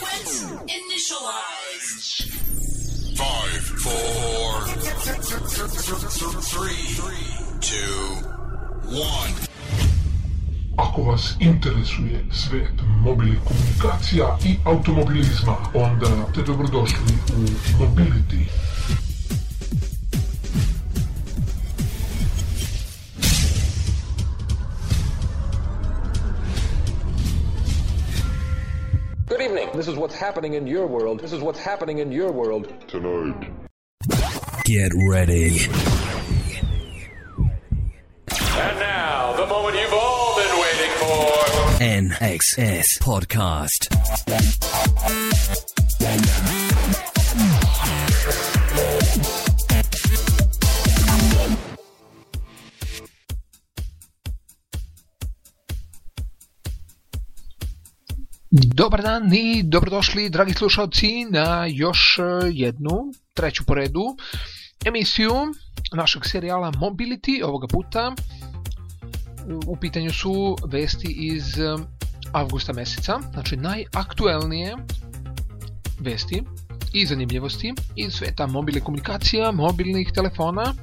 Sequence initialized. Five, four, three, two, one. Ako vas interesuje svet mobilnih komunikacija i automobilizma, onda ste dobrodošli u Mobility. This is what's happening in your world. This is what's happening in your world. Tonight. Get ready. And now, the moment you've all been waiting for. NXS Podcast. Dobar dan i dobrodošli dragi slušalci na još e, jednu, treću po redu emisiju našeg serijala Mobility. Ovoga puta u pitanju su vesti iz e, avgusta meseca, znači najaktuelnije vesti i zanimljivosti iz sveta mobilne komunikacija, mobilnih telefona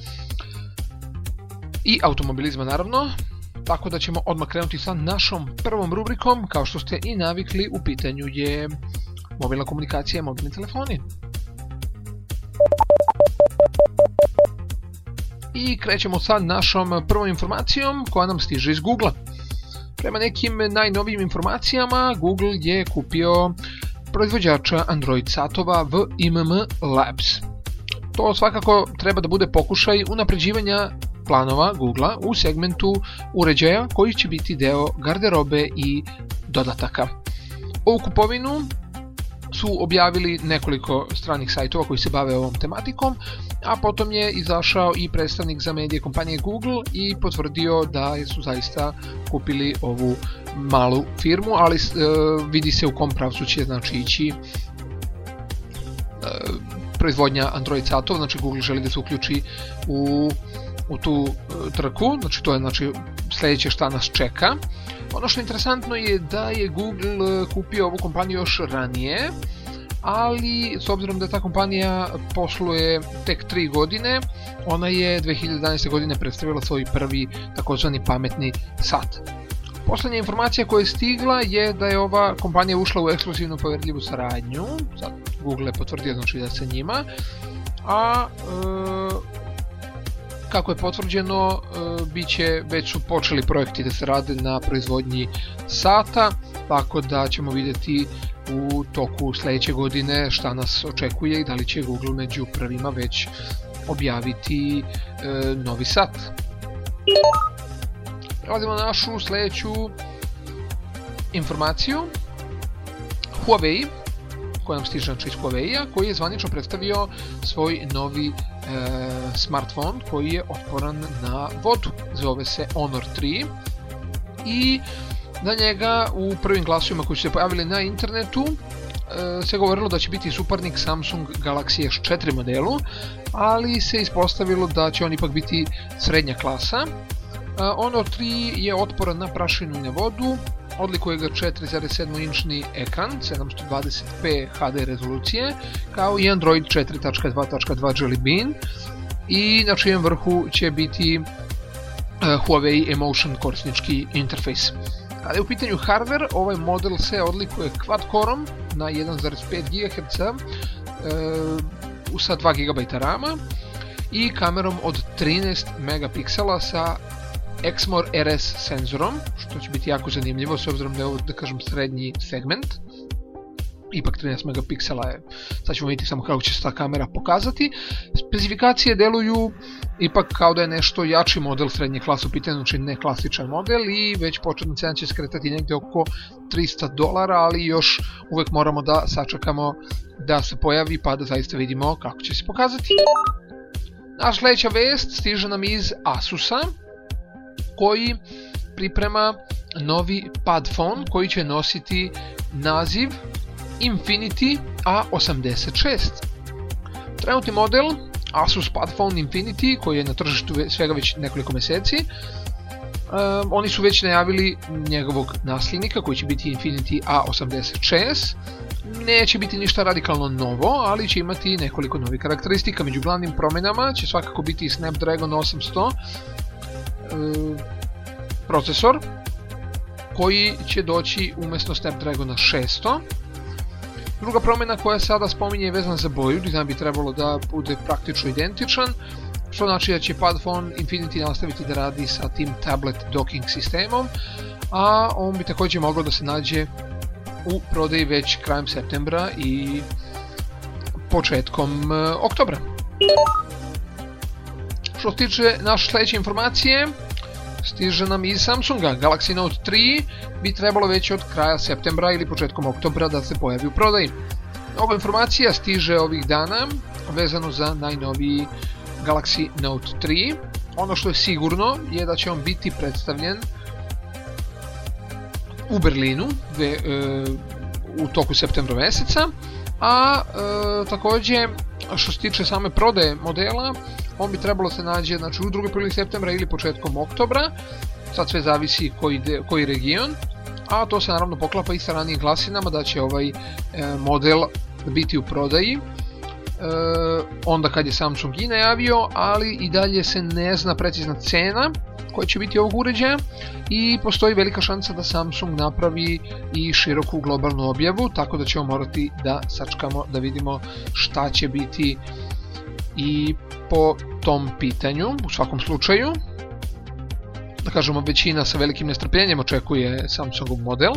i automobilizma naravno. Tako da ćemo odmah krenuti sa našom prvom rubrikom, kao što ste i navikli, u pitanju je mobilna komunikacija i mobilni telefoni. I krećemo sa našom prvom informacijom koja nam stiže iz Google. Prema nekim najnovijim informacijama, Google je kupio proizvođača Android satova VMM Labs. To svakako treba da bude pokušaj unapređivanja planova Google u segmentu uređaja koji će biti deo garderobe i dodataka. Ovu kupovinu su objavili nekoliko stranih sajtova koji se bave ovom tematikom, a potom je izašao i predstavnik za medije kompanije Google i potvrdio da su zaista kupili ovu malu firmu, ali e, vidi se u kom pravcu će znači ići e, proizvodnja Android satova, znači Google želi da se uključi u u tu e, trku, znači to je znači sljedeće šta nas čeka. Ono što je interesantno je da je Google e, kupio ovu kompaniju još ranije, ali s obzirom da ta kompanija posluje tek 3 godine, ona je 2011. godine predstavila svoj prvi takozvani pametni sat. Posljednja informacija koja je stigla je da je ova kompanija ušla u ekskluzivnu povjerljivu saradnju, sad Google je potvrdio znači da sa njima, a e, kako je potvrđeno, e, bit će, već su počeli projekti da se rade na proizvodnji sata, tako da ćemo vidjeti u toku sljedeće godine šta nas očekuje i da li će Google među prvima već objaviti e, novi sat. Prelazimo na našu sljedeću informaciju. Huawei, koja nam stiže znači iz Huawei-a, koji je zvanično predstavio svoj novi e, smartphone koji je otporan na vodu. Zove se Honor 3 i na njega u prvim glasovima koji su se pojavili na internetu e, se govorilo da će biti suparnik Samsung Galaxy S4 modelu, ali se ispostavilo da će on ipak biti srednja klasa. E, Honor 3 je otporan na prašinu i na vodu, odlikuje ga 4,7 inčni ekran 720p HD rezolucije kao i Android 4.2.2 Jelly Bean i na čijem vrhu će biti uh, Huawei Emotion korisnički interfejs. Kada je u pitanju hardware, ovaj model se odlikuje quad-coreom na 1.5 GHz uh, sa 2 GB rama i kamerom od 13 megapiksela sa Exmor RS senzorom, što će biti jako zanimljivo s obzirom da je ovo, da kažem, srednji segment. Ipak 13 megapiksela je, sad ćemo vidjeti samo kako će se ta kamera pokazati. Specifikacije deluju ipak kao da je nešto jači model srednje klase u pitanju, znači ne klasičan model i već početna cena će skretati negdje oko 300 dolara, ali još uvek moramo da sačekamo da se pojavi pa da zaista vidimo kako će se pokazati. Naša sljedeća vest stiže nam iz Asusa, koji priprema novi pad phone koji će nositi naziv Infinity A86. Trenutni model Asus Padphone Infinity koji je na tržištu svega već nekoliko mjeseci um, oni su već najavili njegovog nasljednika koji će biti Infinity A86 neće biti ništa radikalno novo, ali će imati nekoliko novih karakteristika. Među glavnim promjenama će svakako biti Snapdragon 800 e, procesor koji će doći umjesto Snapdragona 600. Druga promjena koja sada spominje je vezana za boju, dizajn bi trebalo da bude praktično identičan, što znači da će Padfone Infinity nastaviti da radi sa tim tablet docking sistemom, a on bi također mogao da se nađe u prodaji već krajem septembra i početkom e, oktobra. Što se tiče naše sljedeće informacije, stiže nam iz Samsunga. Galaxy Note 3 bi trebalo već od kraja septembra ili početkom oktobra da se pojavi u prodaji. Ova informacija stiže ovih dana vezano za najnoviji Galaxy Note 3. Ono što je sigurno je da će on biti predstavljen u Berlinu e, u toku septembra mjeseca, a e, također što se tiče same prodaje modela, on bi trebalo se nađe znači, u drugoj polovini septembra ili početkom oktobra, sad sve zavisi koji, de, koji region, a to se naravno poklapa i sa ranijim glasinama da će ovaj e, model biti u prodaji. E, onda kad je Samsung i najavio, ali i dalje se ne zna precizna cena koja će biti ovog uređaja. I postoji velika šansa da Samsung napravi i široku globalnu objavu, tako da ćemo morati da sačkamo da vidimo šta će biti i po tom pitanju, u svakom slučaju. Da kažemo, većina sa velikim nestrpljenjem očekuje Samsungov model.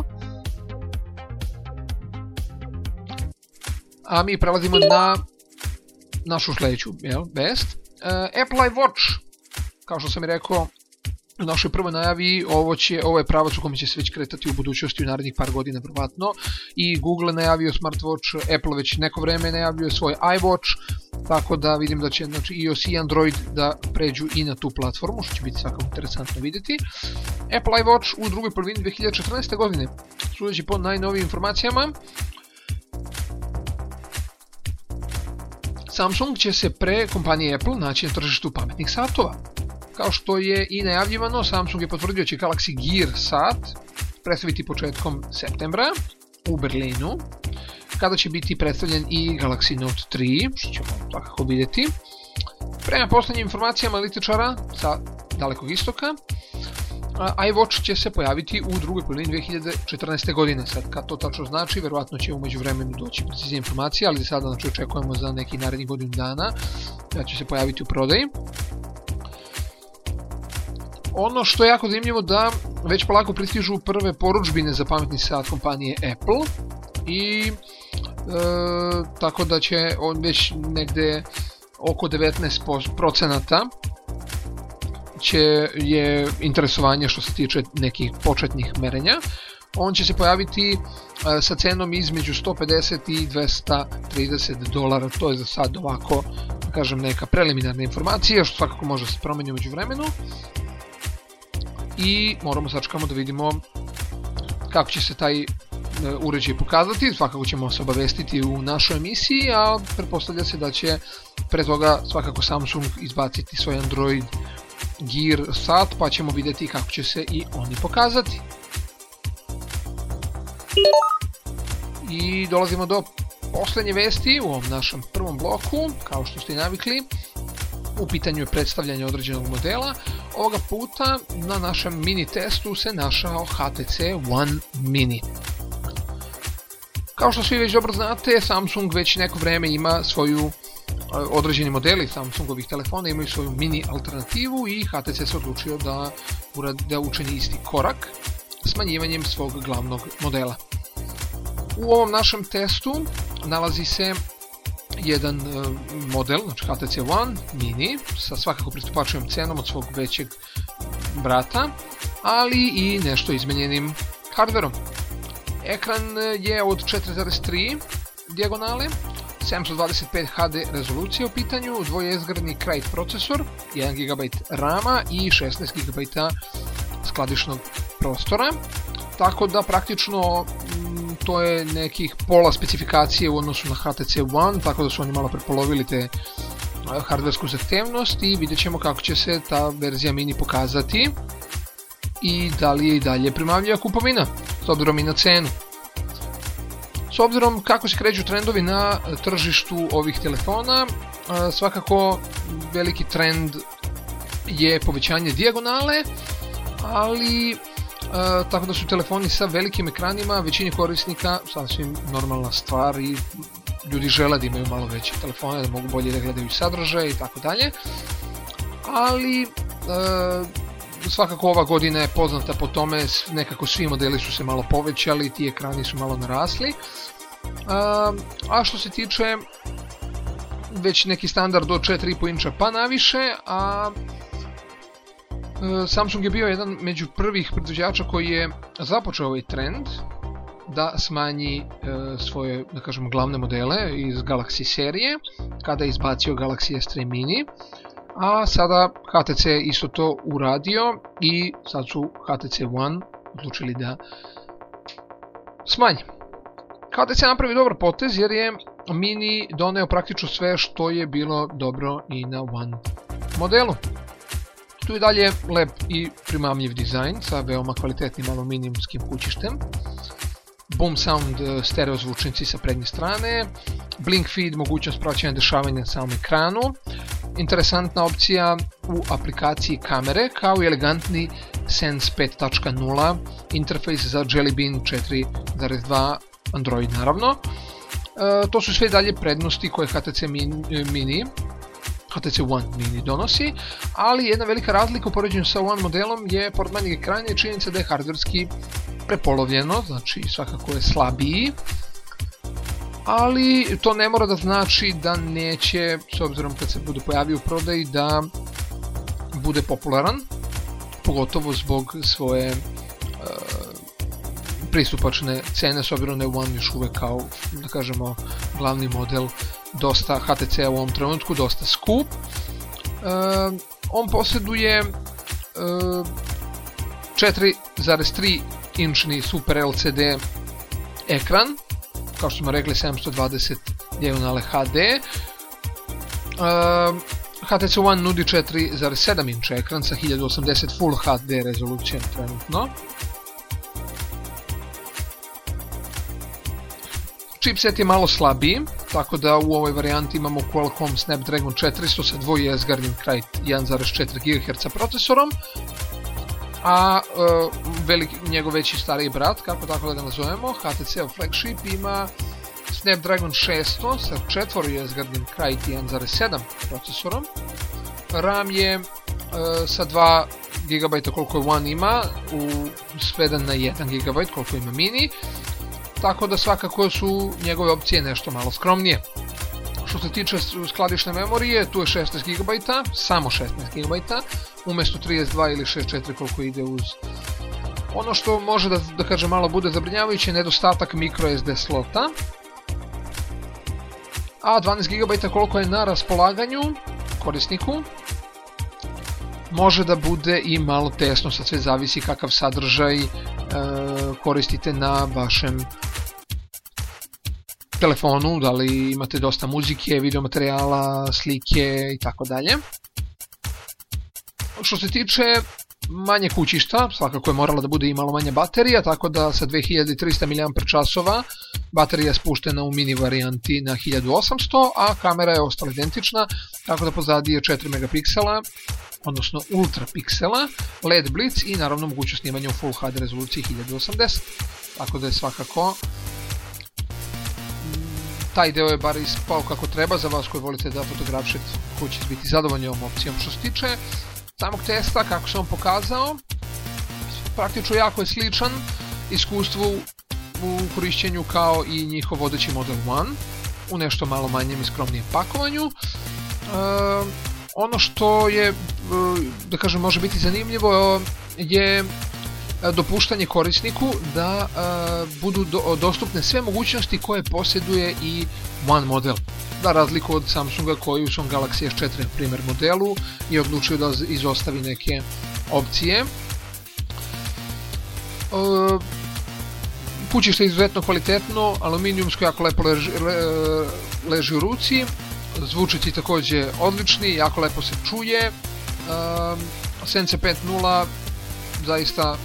A mi prelazimo na našu sljedeću vest. Uh, Apple iWatch, kao što sam i rekao, u našoj prvoj najavi ovo, će, ovo je pravac u kojem će se već kretati u budućnosti u narednih par godina vjerovatno i Google najavio smartwatch, Apple već neko vrijeme najavio svoj iWatch, tako da vidim da će znači, iOS i Android da pređu i na tu platformu, što će biti svakako interesantno vidjeti. Apple iWatch u drugoj polovini 2014. godine, sudeći po najnovijim informacijama, Samsung će se pre kompanije Apple naći na tržištu pametnih satova. Kao što je i najavljivano, Samsung je potvrdio će Galaxy Gear sat predstaviti početkom septembra u Berlinu, kada će biti predstavljen i Galaxy Note 3, što ćemo svakako vidjeti. Prema posljednjim informacijama litičara sa dalekog istoka, iWatch će se pojaviti u drugoj polovini 2014. godine. Sad, kad to tačno znači, verovatno će umeđu vremenu doći preciznije informacije, ali sada znači, očekujemo za neki naredni godinu dana da će se pojaviti u prodaji. Ono što je jako zanimljivo da već polako pristižu prve poručbine za pametni sat kompanije Apple i e, tako da će on već negde oko 19% će je interesovanje što se tiče nekih početnih merenja. On će se pojaviti e, sa cenom između 150 i 230 dolara, to je za sad ovako, kažem, neka preliminarna informacija, što svakako može se promeniti među vremenu i moramo sačekamo da vidimo kako će se taj e, uređaj pokazati, svakako ćemo se obavestiti u našoj emisiji, a pretpostavlja se da će pre toga svakako Samsung izbaciti svoj Android Gear sat, pa ćemo vidjeti kako će se i oni pokazati. I dolazimo do posljednje vesti u ovom našem prvom bloku, kao što ste navikli. U pitanju je predstavljanje određenog modela. Ovoga puta na našem mini testu se našao HTC One Mini. Kao što svi već dobro znate, Samsung već neko vrijeme ima svoju određeni modeli Samsungovih telefona imaju svoju mini alternativu i HTC se odlučio da, da učini isti korak smanjivanjem svog glavnog modela. U ovom našem testu nalazi se jedan e, model, znači HTC One Mini, sa svakako pristupačujem cenom od svog većeg brata, ali i nešto izmenjenim hardverom. Ekran je od 4.3 dijagonale, 725 HD rezolucije u pitanju, dvojezgradni Krite procesor, 1 GB RAM i 16 GB skladišnog prostora. Tako da praktično to nekih pola specifikacije u odnosu na HTC One, tako da su oni malo prepolovili te hardversku zahtevnost i vidjet ćemo kako će se ta verzija mini pokazati i da li je i dalje primavljiva kupovina s obzirom i na cenu. S obzirom kako se kreću trendovi na tržištu ovih telefona, svakako veliki trend je povećanje dijagonale, ali tako da su telefoni sa velikim ekranima većini korisnika sasvim normalna stvar i ljudi žele da imaju malo veće telefone, da mogu bolje da gledaju sadržaj i tako dalje. Ali e, svakako ova godina je poznata po tome, nekako svi modeli su se malo povećali, ti ekrani su malo narasli. A, a što se tiče već neki standard od 4,5 inča pa naviše, a e, Samsung je bio jedan među prvih proizvođača koji je započeo ovaj trend da smanji e, svoje, da kažemo, glavne modele iz Galaxy serije kada je izbacio Galaxy S3 mini a sada HTC isto to uradio i sad su HTC One odlučili da smanji. HTC napravi dobar potez jer je Mini doneo praktično sve što je bilo dobro i na One modelu. Tu je dalje lep i primamljiv dizajn sa veoma kvalitetnim aluminijumskim kućištem. Boom Sound e, stereo zvučnici sa prednje strane, Blink Feed mogućnost praćenja dešavanja na samom ekranu, interesantna opcija u aplikaciji kamere kao i elegantni Sense 5.0 interfejs za Jelly Bean 4.2 Android naravno. E, to su sve dalje prednosti koje HTC Mini HTC One Mini donosi, ali jedna velika razlika u poređenju sa One modelom je pored manjeg ekrana i činjenica da je hardverski prepolovljeno, znači svakako je slabiji, ali to ne mora da znači da neće, s obzirom kad se bude pojavio u prodaji, da bude popularan, pogotovo zbog svoje e, pristupačne cene, s obzirom da je One još uvek kao, da kažemo, glavni model dosta HTC u ovom trenutku, dosta skup. E, on posjeduje e, 4,3 inčni Super LCD ekran, kao što smo rekli 720 dijagonale HD. Uh, HTC One nudi 4,7 inča ekran sa 1080 Full HD rezolucijom trenutno. Chipset je malo slabiji, tako da u ovoj varijanti imamo Qualcomm Snapdragon 400 sa dvojezgarnim kraj 1.4 GHz procesorom, a uh, veliki, njegov veći stariji brat, kako tako da ga nazovemo, HTC flagship ima Snapdragon 600 sa četvorojezgarnim Krite 1.7 procesorom. RAM je uh, sa 2 GB koliko je One ima, u sveden na 1 GB koliko ima mini, tako da svakako su njegove opcije nešto malo skromnije. Što se tiče skladišne memorije, tu je 16 GB, samo 16 GB, umesto 32 ili 64 koliko ide uz ono što može da, da kaže malo bude zabrinjavajuće je nedostatak microSD slota a 12 GB koliko je na raspolaganju korisniku može da bude i malo tesno, sad sve zavisi kakav sadržaj e, koristite na vašem telefonu, da li imate dosta muzike, videomaterijala, slike i tako dalje. Što se tiče manje kućišta, svakako je morala da bude i malo manja baterija, tako da sa 2300 mAh baterija spuštena u mini varijanti na 1800, a kamera je ostala identična, tako da pozadi je 4 megapiksela, odnosno ultra piksela, LED blitz i naravno mogućnost snimanja u Full HD rezoluciji 1080. Tako da je svakako taj deo je bar ispao kako treba za vas koji volite da fotografišete koji ćete biti zadovoljni ovom opcijom. Što se tiče samog testa, kako se on pokazao, praktično jako je sličan iskustvu u korišćenju kao i njihov vodeći Model 1 u nešto malo manjem i skromnijem pakovanju. E, ono što je, e, da kažem, može biti zanimljivo je dopuštanje korisniku da uh, budu do, dostupne sve mogućnosti koje posjeduje i One model. Da razliku od Samsunga koji u svom Galaxy S4 primjer modelu je odlučio da izostavi neke opcije. Kućište je izuzetno kvalitetno, aluminijumsko jako lepo leži, le, leži u ruci, zvučici takođe odlični, jako lepo se čuje. Uh, Sense 5.0 zaista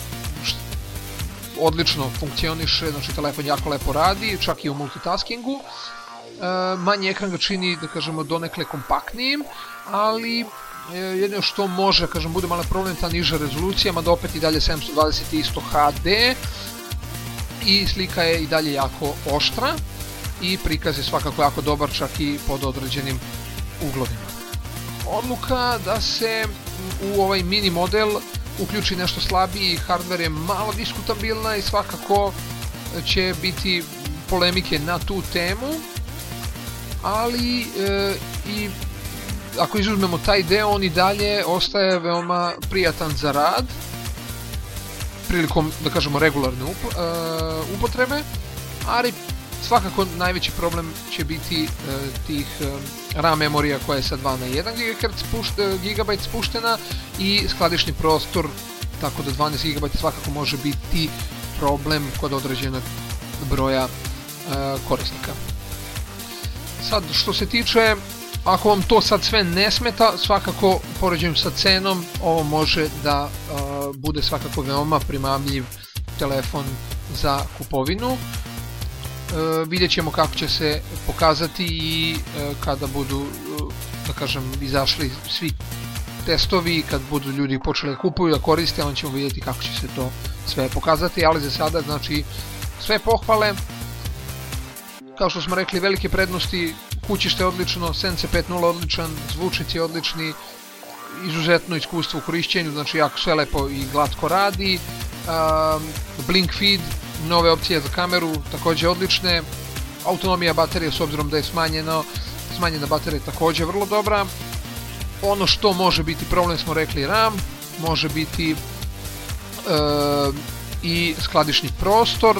odlično funkcioniše, znači telefon jako lepo radi, čak i u multitaskingu. E, manji ekran ga čini, da kažemo, donekle kompaktnijim, ali e, jedino što može, kažem, bude malo problem ta niža rezolucija, mada opet i dalje 720 isto HD i slika je i dalje jako oštra i prikaz je svakako jako dobar čak i pod određenim uglovima. Odluka da se u ovaj mini model uključi nešto slabiji hardware je malo diskutabilna i svakako će biti polemike na tu temu, ali e, i ako izuzmemo taj deo, on i dalje ostaje veoma prijatan za rad prilikom, da kažemo, regularne e, upotrebe, ali svakako najveći problem će biti e, tih e, RAM memorija koja je sa 2 na 1 GHz spušt, e, GB spuštena i skladišni prostor, tako da 12 GB svakako može biti problem kod određenog broja korisnika. Sad, što se tiče, ako vam to sad sve ne smeta, svakako poređenju sa cenom, ovo može da e, bude svakako veoma primamljiv telefon za kupovinu. E, vidjet ćemo kako će se pokazati i e, kada budu, e, da kažem, izašli svi testovi, kad budu ljudi počeli da kupuju, da koriste, onda ćemo vidjeti kako će se to sve pokazati, ali za sada, znači, sve pohvale, kao što smo rekli, velike prednosti, kućište je odlično, Sense 5.0 odličan, zvučnici odlični, izuzetno iskustvo u korišćenju, znači jako sve lepo i glatko radi, um, Blink Feed, nove opcije za kameru, takođe odlične, autonomija baterije s obzirom da je smanjeno, smanjena baterija je takođe vrlo dobra, ono što može biti problem smo rekli RAM, može biti e, i skladišni prostor,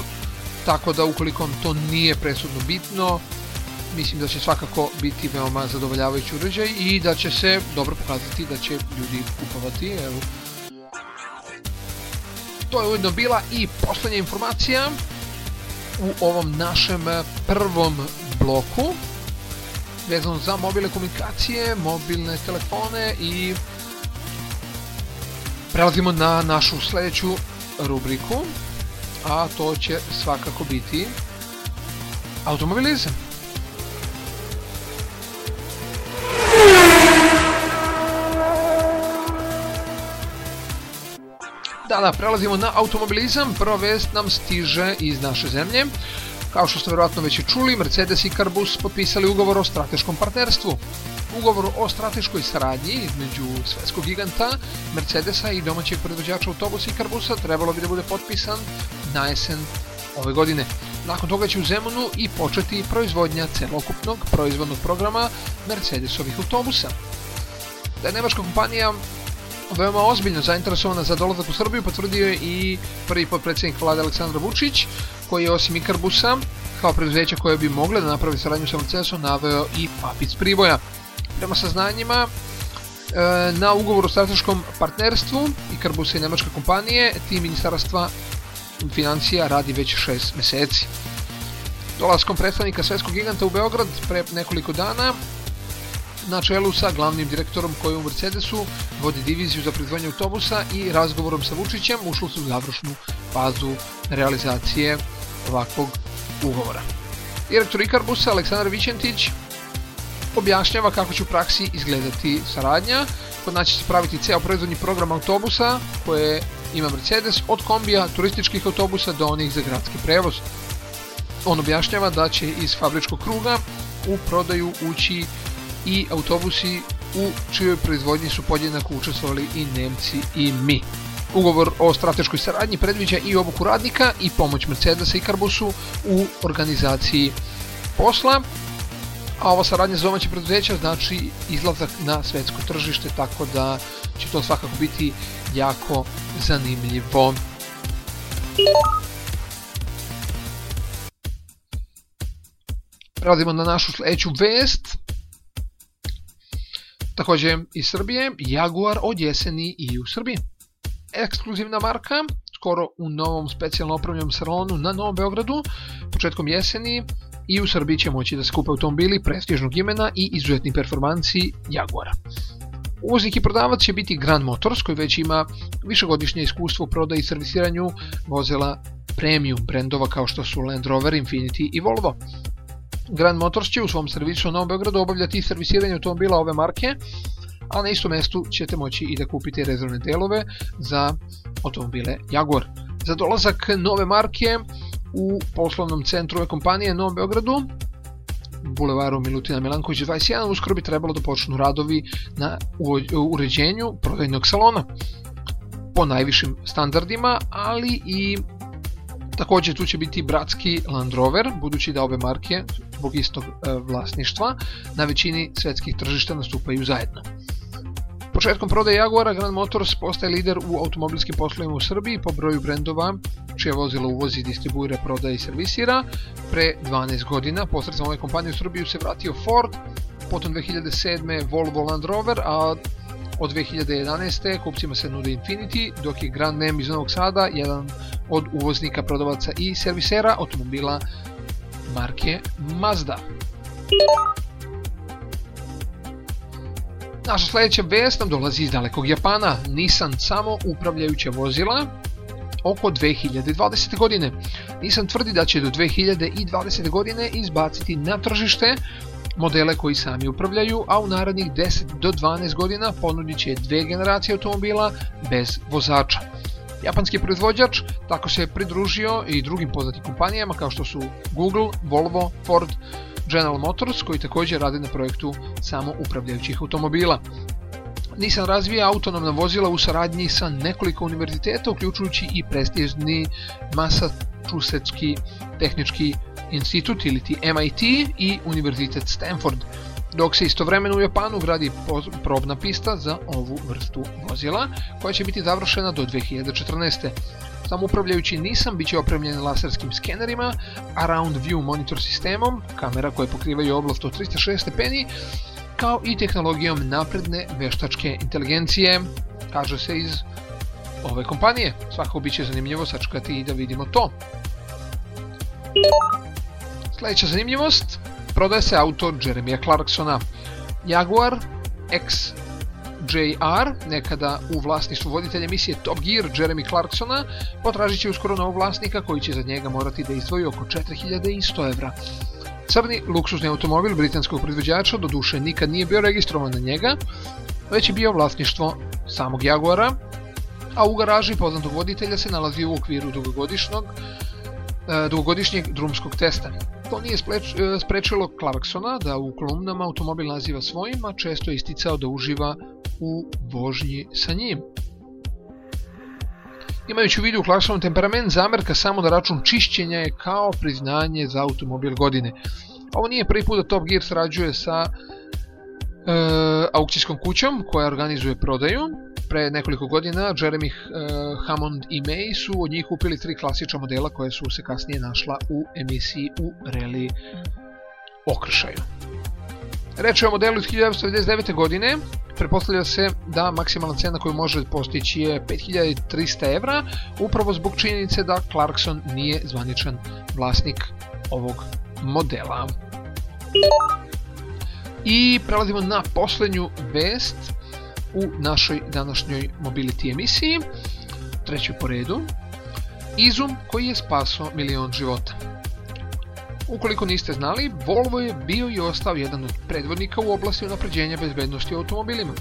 tako da ukoliko vam to nije presudno bitno, mislim da će svakako biti veoma zadovoljavajući uređaj i da će se dobro pokazati da će ljudi kupovati. Evo. To je ujedno bila i poslednja informacija u ovom našem prvom bloku vezano za mobilne komunikacije, mobilne telefone i prelazimo na našu sledeću rubriku, a to će svakako biti automobilizam. Da, da, prelazimo na automobilizam. Prva vest nam stiže iz naše zemlje. Kao što ste verovatno već čuli, Mercedes i Carbus potpisali ugovor o strateškom partnerstvu. Ugovor o strateškoj saradnji između svetskog giganta Mercedesa i domaćeg proizvođača autobusa i Carbusa trebalo bi da bude potpisan na jesen ove godine. Nakon toga će u Zemunu i početi proizvodnja celokupnog proizvodnog programa Mercedesovih autobusa. Da je nemačka kompanija veoma ozbiljno zainteresovana za dolazak u Srbiju potvrdio je i prvi potpredsjednik vlade Aleksandar Vučić, koji je osim Ikarbusa, kao preduzeća koje bi mogle da napravi saradnju sa Mercedesom, naveo i Papic Priboja. Prema saznanjima, e, na ugovoru o strateškom partnerstvu Ikarbusa i nemačke kompanije, tim ministarstva financija radi već 6 meseci. Dolaskom predstavnika svetskog giganta u Beograd pre nekoliko dana na čelu sa glavnim direktorom koji u Mercedesu vodi diviziju za proizvodnje autobusa i razgovorom sa Vučićem ušlo su u završnu fazu realizacije ovakvog ugovora. Direktor Ikarbusa Aleksandar Vićentić objašnjava kako će u praksi izgledati saradnja. Kod nas će se praviti ceo proizvodni program autobusa koje ima Mercedes od kombija, turističkih autobusa do onih za gradski prevoz. On objašnjava da će iz fabričkog kruga u prodaju ući i autobusi u čijoj proizvodnji su podjednako učestvovali i Nemci i mi. Ugovor o strateškoj saradnji predviđa i obuku radnika i pomoć Mercedesa i Carbusu u organizaciji posla, a ova saradnja za domaće preduzeća znači izlazak na svetsko tržište, tako da će to svakako biti jako zanimljivo. Prelazimo na našu sledeću vest. Takođe iz Srbije, Jaguar od jeseni i u Srbiji. Ekskluzivna marka, skoro u novom specijalno opremljenom salonu na Novom Beogradu, početkom jeseni i u Srbiji će moći da se kupe automobili prestižnog imena i izuzetni performansi Jaguara. Uvoznik i prodavac će biti Grand Motors koji već ima višegodišnje iskustvo u prodaji i servisiranju vozila premium brendova kao što su Land Rover, Infiniti i Volvo. Grand Motors će u svom servisu u Novom Beogradu obavljati servisiranje automobila ove marke, a na istom mjestu ćete moći i da kupite rezervne delove za automobile Jaguar. Za dolazak nove marke u poslovnom centru ove kompanije Novom Beogradu Bulevaru Milutina Milankovića 21 uskoro bi trebalo da počnu radovi na uređenju prodajnog salona po najvišim standardima, ali i također tu će biti bratski Land Rover, budući da ove marke zbog istog e, vlasništva na većini svetskih tržišta nastupaju zajedno. Početkom prodaje Jaguara Grand Motors postaje lider u automobilskim poslovima u Srbiji po broju brendova čije vozilo uvozi, distribuira, prodaje i servisira. Pre 12 godina posredstvom ove kompanije u Srbiju se vratio Ford, potom 2007. Volvo Land Rover, a od 2011. kupcima se nudi Infinity, dok je Grand Nam iz Novog Sada jedan od uvoznika, prodavaca i servisera automobila marke Mazda. Naša sljedeća vest nam dolazi iz dalekog Japana. Nissan samo upravljajuća vozila oko 2020. godine. Nissan tvrdi da će do 2020. godine izbaciti na tržište modele koji sami upravljaju, a u narednih 10 do 12 godina ponudit će dve generacije automobila bez vozača. Japanski proizvođač tako se pridružio i drugim poznatim kompanijama kao što su Google, Volvo, Ford, General Motors koji također rade na projektu samo upravljajućih automobila. Nissan razvija autonomna vozila u saradnji sa nekoliko univerziteta, uključujući i prestižni Massachusettski tehnički institut ili ti MIT i univerzitet Stanford, dok se istovremeno u Japanu gradi probna pista za ovu vrstu vozila, koja će biti završena do 2014. Samoupravljajući Nissan bit će opremljen laserskim skenerima, Around View monitor sistemom, kamera koje pokrivaju oblast od 306 stepeni, kao i tehnologijom napredne veštačke inteligencije, kaže se iz ove kompanije. Svakako bit će zanimljivo sačekati i da vidimo to. Sljedeća zanimljivost, prodaje se auto Jeremija Clarksona. Jaguar XJR, nekada u vlasništvu voditelja emisije Top Gear Jeremy Clarksona, potražit će uskoro novog vlasnika koji će za njega morati da izdvoji oko 4100 evra. Crni luksuzni automobil britanskog proizvođača doduše nikad nije bio registrovan na njega, već je bio vlasništvo samog Jaguara, a u garaži poznatog voditelja se nalazi u okviru dugogodišnjeg, e, dugogodišnjeg drumskog testa. To nije e, sprečilo Clarksona da u kolumnama automobil naziva svojim, a često je isticao da uživa u vožnji sa njim. Imajući u vidu Clarksonov temperament, zamerka samo na račun čišćenja je kao priznanje za automobil godine. Ovo nije prvi put da Top Gear srađuje sa aukcijskom kućom koja organizuje prodaju. Pre nekoliko godina Jeremy e, Hammond i May su od njih kupili tri klasična modela koje su se kasnije našla u emisiji u reli okršaju. Reč je o modelu iz 1999. godine, Prepostavlja se da maksimalna cena koju može postići je 5300 evra, upravo zbog činjenice da Clarkson nije zvaničan vlasnik ovog modela. I prelazimo na posljednju vest u našoj današnjoj Mobility emisiji, treću po redu. Izum koji je spasao milion života. Ukoliko niste znali, Volvo je bio i ostao jedan od predvodnika u oblasti unapređenja bezbednosti automobilima.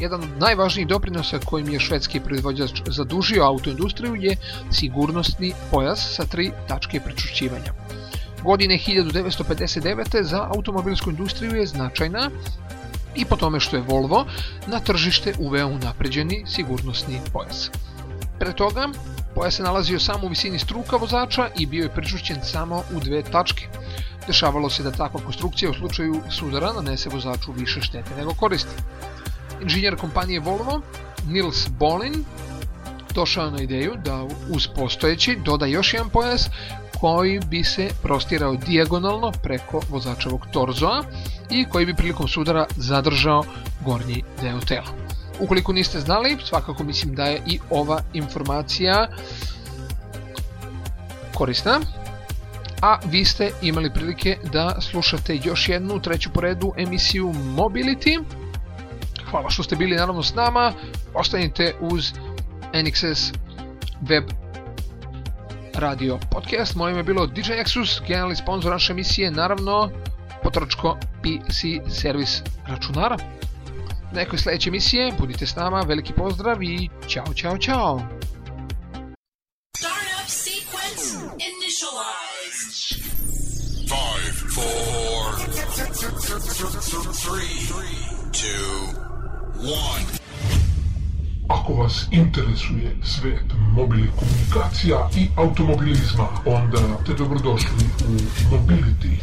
Jedan od najvažnijih doprinosa kojim je švedski proizvođač zadužio autoindustriju je sigurnosni pojas sa tri tačke prečušćivanja. Godine 1959. za automobilsku industriju je značajna i po tome što je Volvo na tržište uveo unapređeni sigurnosni pojas. Pre toga, Pojas se nalazio samo u visini struka vozača i bio je pričušćen samo u dve tačke. Dešavalo se da takva konstrukcija u slučaju sudara nanese vozaču više štete nego koristi. Inženjer kompanije Volvo, Nils Bolin, došao na ideju da uz postojeći doda još jedan pojas koji bi se prostirao dijagonalno preko vozačevog torzoa i koji bi prilikom sudara zadržao gornji deo tela. Ukoliko niste znali, svakako mislim da je i ova informacija korisna. A vi ste imali prilike da slušate još jednu treću po redu emisiju Mobility. Hvala što ste bili naravno s nama. Ostanite uz NXS web radio podcast. Moje ime je bilo DJ Exus, generalni sponsor naše emisije, naravno potročko PC servis računara. Na nekoj sljedeće emisije, budite s nama, veliki pozdrav i čao, čao, čao. Startup sequence initialized. Five, four, three, two, one. Ako vas interesuje svet mobilnih komunikacija i automobilizma, onda ste dobrodošli u Mobility.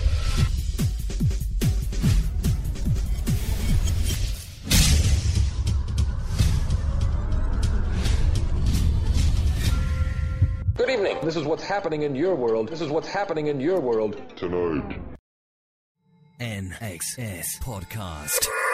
Good evening. This is what's happening in your world. This is what's happening in your world. Tonight. NXS Podcast.